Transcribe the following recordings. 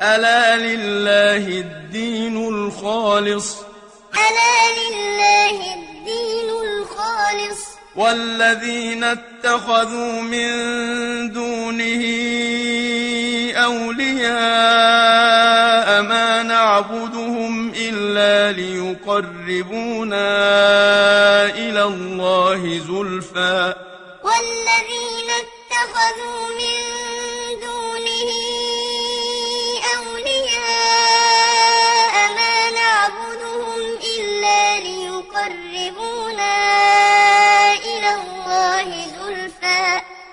ألا لله الدين الخالص ألا لله الدين الخالص والذين اتخذوا من دونه أولياء ما نعبدهم إلا ليقربونا إلى الله زلفى والذين اتخذوا من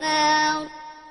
كفارا